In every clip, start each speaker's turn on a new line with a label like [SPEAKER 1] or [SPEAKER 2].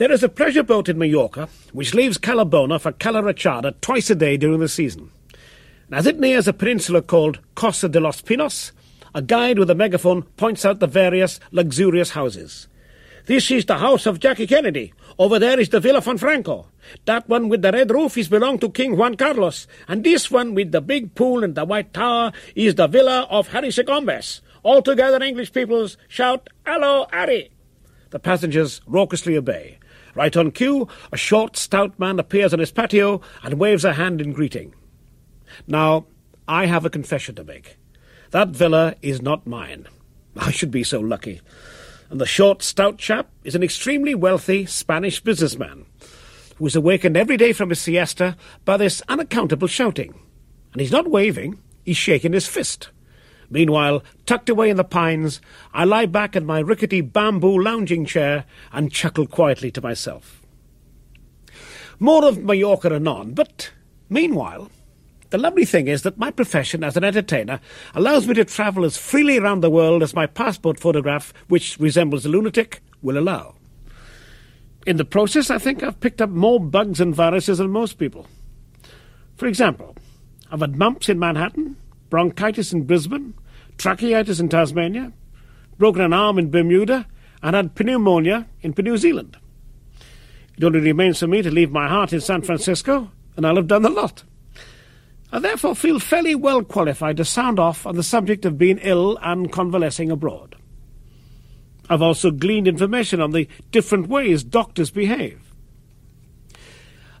[SPEAKER 1] There is a pleasure boat in Mallorca which leaves Cala Bona for Cala Rachada twice a day during the season. And as it nears a peninsula called Costa de los Pinos, a guide with a megaphone points out the various luxurious houses. This is the house of Jackie Kennedy. Over there is the Villa von Franco. That one with the red roof is belonged to King Juan Carlos. And this one with the big pool and the white tower is the villa of Harry Segombes. Altogether English peoples shout, Hello, Harry! The passengers raucously obey. Right on cue, a short, stout man appears on his patio and waves a hand in greeting. Now, I have a confession to make. That villa is not mine. I should be so lucky. And the short, stout chap is an extremely wealthy Spanish businessman who is awakened every day from his siesta by this unaccountable shouting. And he's not waving, he's shaking his fist. Meanwhile, tucked away in the pines, I lie back in my rickety bamboo lounging chair and chuckle quietly to myself. More of Mallorca anon, but meanwhile, the lovely thing is that my profession as an entertainer allows me to travel as freely around the world as my passport photograph, which resembles a lunatic, will allow. In the process, I think I've picked up more bugs and viruses than most people. For example, I've had mumps in Manhattan, bronchitis in Brisbane, tracheitis in Tasmania, broken an arm in Bermuda, and had pneumonia in New Zealand. It only remains for me to leave my heart in San Francisco, and I'll have done the lot. I therefore feel fairly well qualified to sound off on the subject of being ill and convalescing abroad. I've also gleaned information on the different ways doctors behave.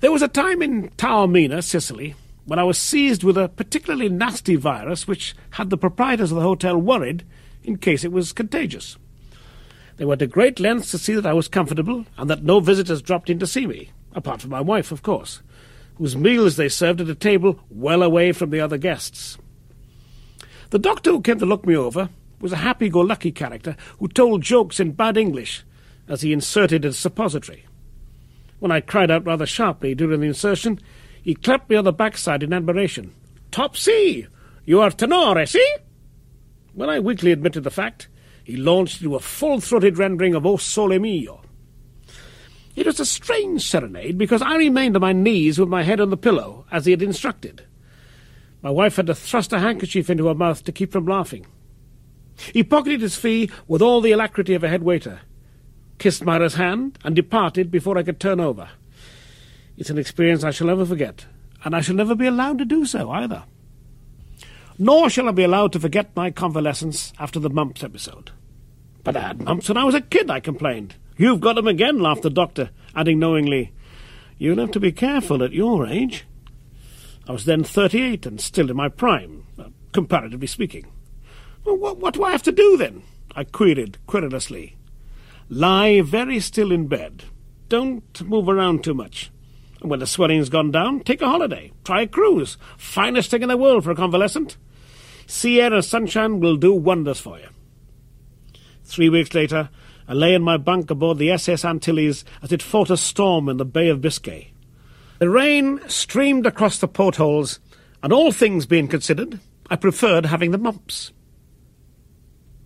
[SPEAKER 1] There was a time in Taormina, Sicily, when I was seized with a particularly nasty virus which had the proprietors of the hotel worried in case it was contagious. They went to great lengths to see that I was comfortable and that no visitors dropped in to see me, apart from my wife, of course, whose meals they served at a table well away from the other guests. The doctor who came to look me over was a happy-go-lucky character who told jokes in bad English as he inserted a suppository. When I cried out rather sharply during the insertion, he clapped me on the backside in admiration. Topsy! You are tenore, eh, see? When I weakly admitted the fact, he launched into a full-throated rendering of O Sole Mio. It was a strange serenade because I remained on my knees with my head on the pillow, as he had instructed. My wife had to thrust a handkerchief into her mouth to keep from laughing. He pocketed his fee with all the alacrity of a head waiter, kissed Myra's hand, and departed before I could turn over. It's an experience I shall never forget, and I shall never be allowed to do so either. Nor shall I be allowed to forget my convalescence after the mumps episode. But I had mumps when I was a kid, I complained. You've got 'em again, laughed the doctor, adding knowingly, You'll have to be careful at your age. I was then thirty-eight and still in my prime, uh, comparatively speaking. Well, what, what do I have to do then? I queried querulously. Lie very still in bed. Don't move around too much. When the swelling's gone down, take a holiday. Try a cruise. Finest thing in the world for a convalescent. Sea air and sunshine will do wonders for you. Three weeks later, I lay in my bunk aboard the SS Antilles as it fought a storm in the Bay of Biscay. The rain streamed across the portholes, and all things being considered, I preferred having the mumps.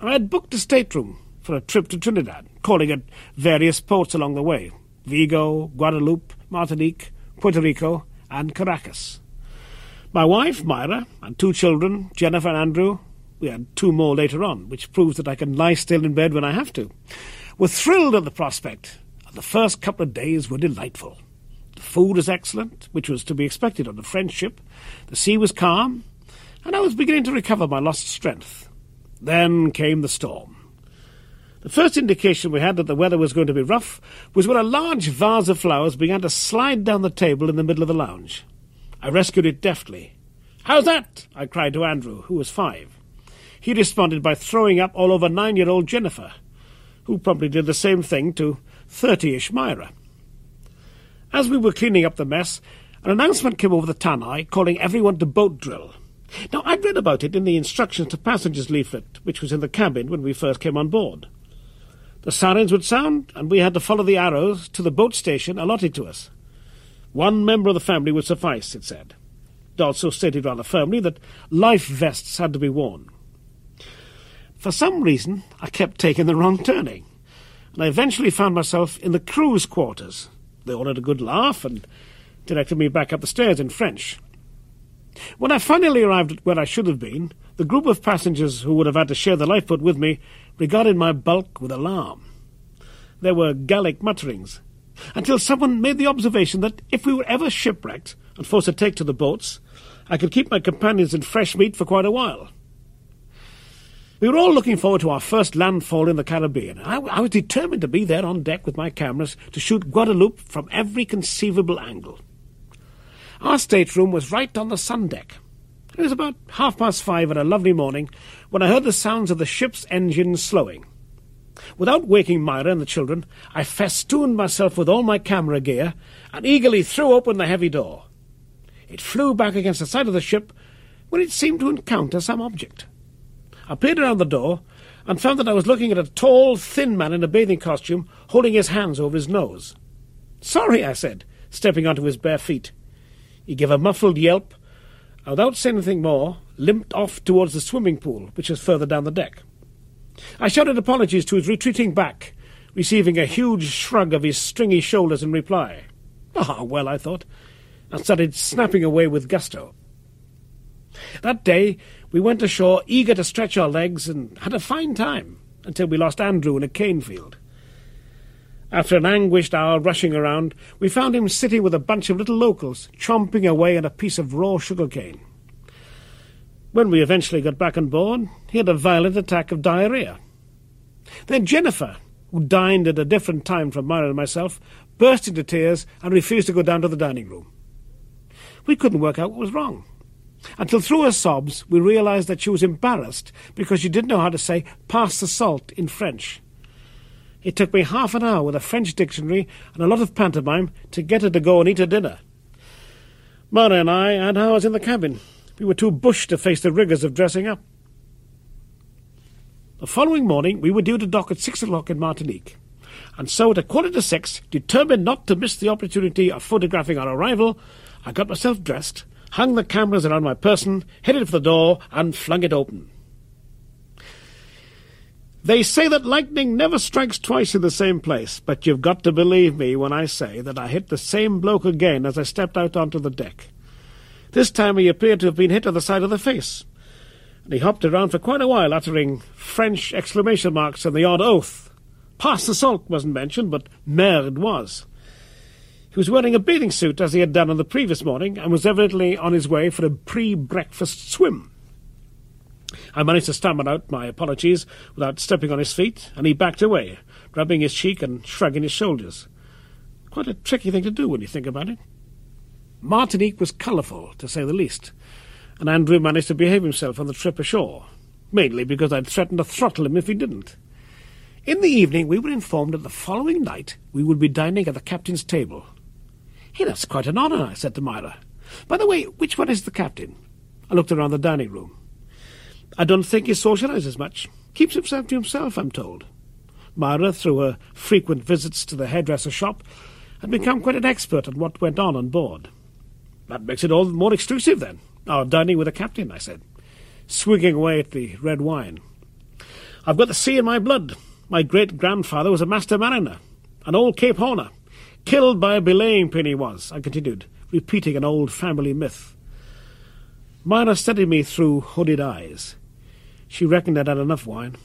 [SPEAKER 1] I had booked a stateroom for a trip to Trinidad, calling at various ports along the way Vigo, Guadeloupe, Martinique, Puerto Rico, and Caracas. My wife, Myra, and two children, Jennifer and Andrew, we had two more later on, which proves that I can lie still in bed when I have to, were thrilled at the prospect, and the first couple of days were delightful. The food was excellent, which was to be expected on a French ship, the sea was calm, and I was beginning to recover my lost strength. Then came the storm. The first indication we had that the weather was going to be rough was when a large vase of flowers began to slide down the table in the middle of the lounge. I rescued it deftly. How's that? I cried to Andrew, who was five. He responded by throwing up all over nine year old Jennifer, who promptly did the same thing to thirty ish Myra. As we were cleaning up the mess, an announcement came over the tannoy calling everyone to boat drill. Now, I'd read about it in the instructions to passengers leaflet, which was in the cabin when we first came on board. The sirens would sound, and we had to follow the arrows to the boat station allotted to us. One member of the family would suffice, it said. It also stated rather firmly that life vests had to be worn. For some reason, I kept taking the wrong turning, and I eventually found myself in the crew's quarters. They all had a good laugh and directed me back up the stairs in French. When I finally arrived at where I should have been, the group of passengers who would have had to share the lifeboat with me regarded my bulk with alarm. There were Gallic mutterings, until someone made the observation that if we were ever shipwrecked and forced to take to the boats, I could keep my companions in fresh meat for quite a while. We were all looking forward to our first landfall in the Caribbean. I, I was determined to be there on deck with my cameras to shoot Guadeloupe from every conceivable angle. Our stateroom was right on the sun deck. It was about half past five on a lovely morning when I heard the sounds of the ship's engines slowing. Without waking Myra and the children, I festooned myself with all my camera gear and eagerly threw open the heavy door. It flew back against the side of the ship when it seemed to encounter some object. I peered around the door and found that I was looking at a tall, thin man in a bathing costume holding his hands over his nose. Sorry, I said, stepping onto his bare feet. He gave a muffled yelp, without saying anything more, limped off towards the swimming pool, which was further down the deck. I shouted apologies to his retreating back, receiving a huge shrug of his stringy shoulders in reply. Ah, well, I thought, and started snapping away with gusto. That day we went ashore eager to stretch our legs and had a fine time until we lost Andrew in a cane field. After an anguished hour rushing around, we found him sitting with a bunch of little locals, chomping away at a piece of raw sugar cane. When we eventually got back on board, he had a violent attack of diarrhea. Then Jennifer, who dined at a different time from Myra and myself, burst into tears and refused to go down to the dining room. We couldn't work out what was wrong. Until through her sobs we realized that she was embarrassed because she didn't know how to say pass the salt in French. It took me half an hour with a French dictionary and a lot of pantomime to get her to go and eat her dinner. Myra and I had ours in the cabin. We were too bushed to face the rigours of dressing up. The following morning we were due to dock at six o'clock in Martinique, and so at a quarter to six, determined not to miss the opportunity of photographing our arrival, I got myself dressed, hung the cameras around my person, headed for the door, and flung it open. They say that lightning never strikes twice in the same place, but you've got to believe me when I say that I hit the same bloke again as I stepped out onto the deck. This time he appeared to have been hit on the side of the face, and he hopped around for quite a while, uttering French exclamation marks and the odd oath. Pass the salt wasn't mentioned, but merde was. He was wearing a bathing suit, as he had done on the previous morning, and was evidently on his way for a pre-breakfast swim. I managed to stammer out my apologies without stepping on his feet, and he backed away, rubbing his cheek and shrugging his shoulders. Quite a tricky thing to do when you think about it. Martinique was colourful, to say the least, and Andrew managed to behave himself on the trip ashore, mainly because I'd threatened to throttle him if he didn't. In the evening we were informed that the following night we would be dining at the captain's table. Hey, that's quite an honour, I said to Myra. By the way, which one is the captain? I looked around the dining room. I don't think he socializes much. Keeps himself to himself, I'm told. Myra, through her frequent visits to the hairdresser shop, had become quite an expert on what went on on board. That makes it all the more exclusive, then. Our dining with the captain, I said, swigging away at the red wine. I've got the sea in my blood. My great-grandfather was a master mariner, an old Cape Horner. Killed by a belaying pin he was, I continued, repeating an old family myth. Myra studied me through hooded eyes. She reckoned I'd had enough wine.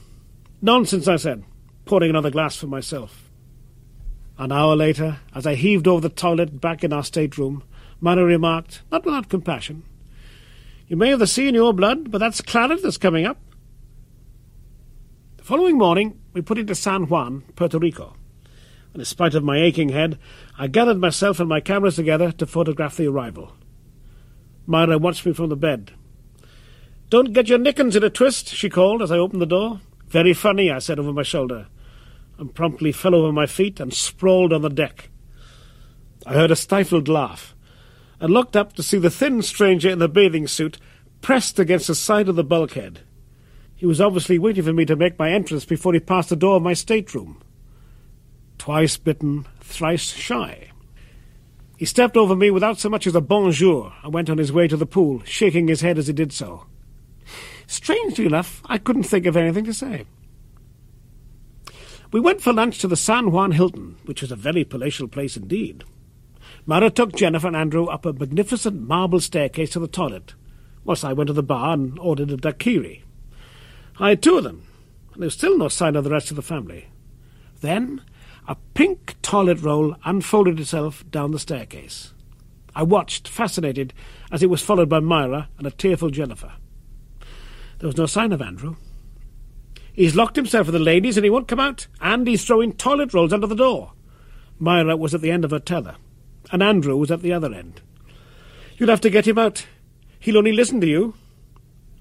[SPEAKER 1] Nonsense, I said, pouring another glass for myself. An hour later, as I heaved over the toilet back in our stateroom, Myra remarked, not without compassion, You may have the sea in your blood, but that's claret that's coming up. The following morning, we put into San Juan, Puerto Rico, and in spite of my aching head, I gathered myself and my cameras together to photograph the arrival. Myra watched me from the bed. Don't get your nickens in a twist, she called as I opened the door. Very funny, I said over my shoulder, and promptly fell over my feet and sprawled on the deck. I heard a stifled laugh, and looked up to see the thin stranger in the bathing suit pressed against the side of the bulkhead. He was obviously waiting for me to make my entrance before he passed the door of my stateroom. Twice bitten, thrice shy. He stepped over me without so much as a bonjour and went on his way to the pool, shaking his head as he did so. Strangely enough, I couldn't think of anything to say. We went for lunch to the San Juan Hilton, which was a very palatial place indeed. Myra took Jennifer and Andrew up a magnificent marble staircase to the toilet, whilst I went to the bar and ordered a daiquiri. I had two of them, and there was still no sign of the rest of the family. Then a pink toilet roll unfolded itself down the staircase. I watched, fascinated, as it was followed by Myra and a tearful Jennifer. There was no sign of Andrew. He's locked himself with the ladies and he won't come out, and he's throwing toilet rolls under the door. Myra was at the end of her tether, and Andrew was at the other end. You'll have to get him out. He'll only listen to you.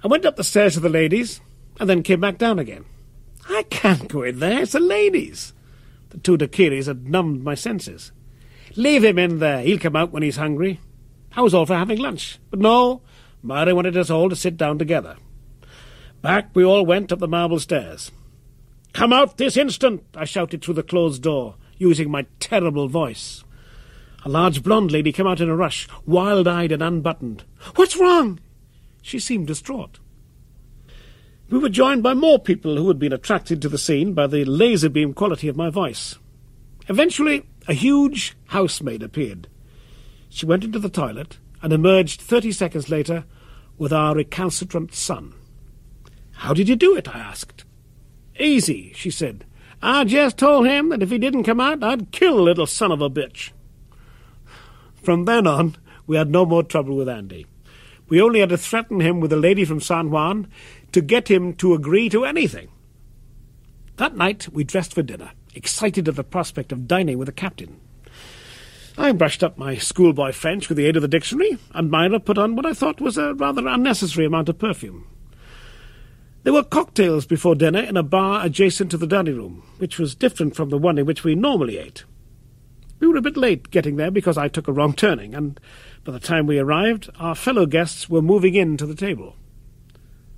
[SPEAKER 1] I went up the stairs to the ladies, and then came back down again. I can't go in there. It's the ladies. The two daiquiris had numbed my senses. Leave him in there. He'll come out when he's hungry. I was all for having lunch. But no, Myra wanted us all to sit down together. Back we all went up the marble stairs. Come out this instant! I shouted through the closed door, using my terrible voice. A large blonde lady came out in a rush, wild-eyed and unbuttoned. What's wrong? She seemed distraught. We were joined by more people who had been attracted to the scene by the laser beam quality of my voice. Eventually, a huge housemaid appeared. She went into the toilet and emerged thirty seconds later with our recalcitrant son. How did you do it? I asked. Easy, she said. I just told him that if he didn't come out, I'd kill the little son of a bitch. From then on, we had no more trouble with Andy. We only had to threaten him with a lady from San Juan to get him to agree to anything. That night we dressed for dinner, excited at the prospect of dining with the captain. I brushed up my schoolboy French with the aid of the dictionary, and Myra put on what I thought was a rather unnecessary amount of perfume. There were cocktails before dinner in a bar adjacent to the dining room, which was different from the one in which we normally ate. We were a bit late getting there because I took a wrong turning, and by the time we arrived, our fellow guests were moving in to the table.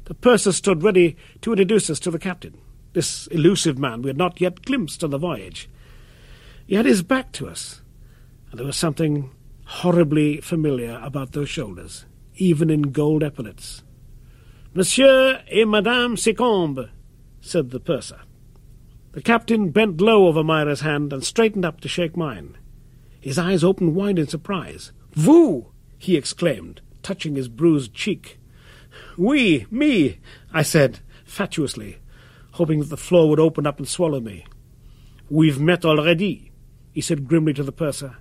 [SPEAKER 1] The purser stood ready to introduce us to the captain, this elusive man we had not yet glimpsed on the voyage. He had his back to us, and there was something horribly familiar about those shoulders, even in gold epaulets. Monsieur et Madame Secombe, said the purser. The captain bent low over Myra's hand and straightened up to shake mine. His eyes opened wide in surprise. Vous! he exclaimed, touching his bruised cheek. Oui, me, I said, fatuously, hoping that the floor would open up and swallow me. We've met already, he said grimly to the purser,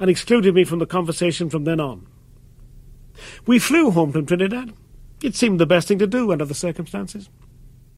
[SPEAKER 1] and excluded me from the conversation from then on. We flew home from Trinidad, it seemed the best thing to do under the circumstances.